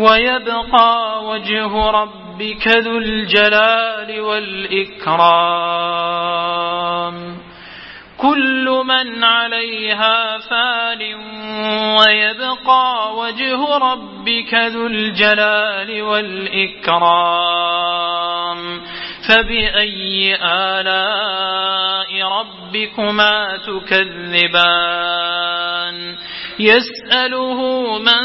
ويبقى وجه ربك ذو الجلال والإكرام. كل من عليها فان ويبقى وجه ربك ذو الجلال والإكرام. فبأي آلاء ربكما تكذبان؟ يسأله من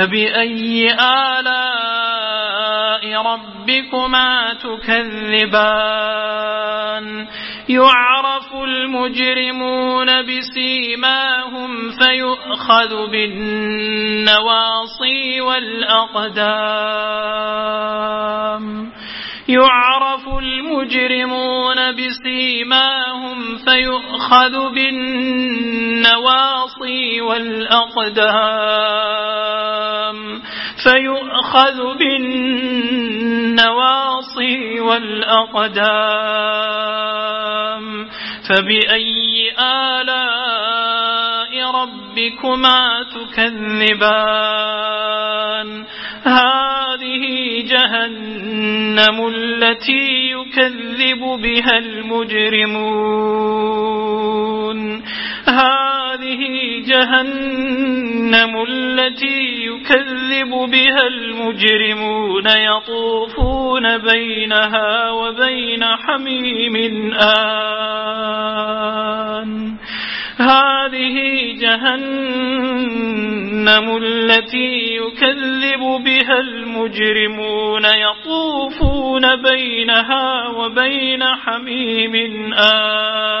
فبأي آلاء ربكما تكذبان؟ يعرف المجرمون بسيماهم فيؤخذ بالنواصي والأقدام. يعرف المجرمون بسيماهم فيؤخذ بالنواصي والأقدام. فيؤخذ بالنواصي والأقدام فبأي آلاء ربكما تكذبان؟ هذه جهنم التي يكذب بها المجرمون. جهنم التي يكذب بها المجرمون يطوفون بينها وبين حميم آن. هذه جهنم التي يكذب بها المجرمون يطوفون بينها وبين حميم آن.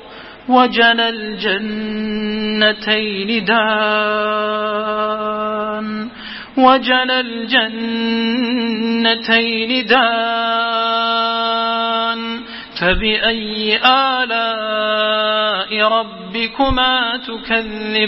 وجنى الجنتين دان وجنى الجنتين دان فبأي آلاء ربكما تكذبان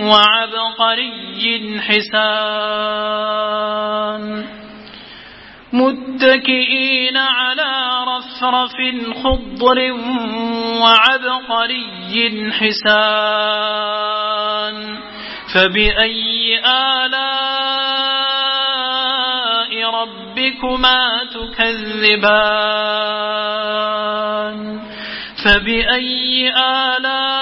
وعبقري حسان. متكئين على رفرف خضر وعبقري حسان. فبأي آلاء ربكما تكذبان؟ فبأي آلاء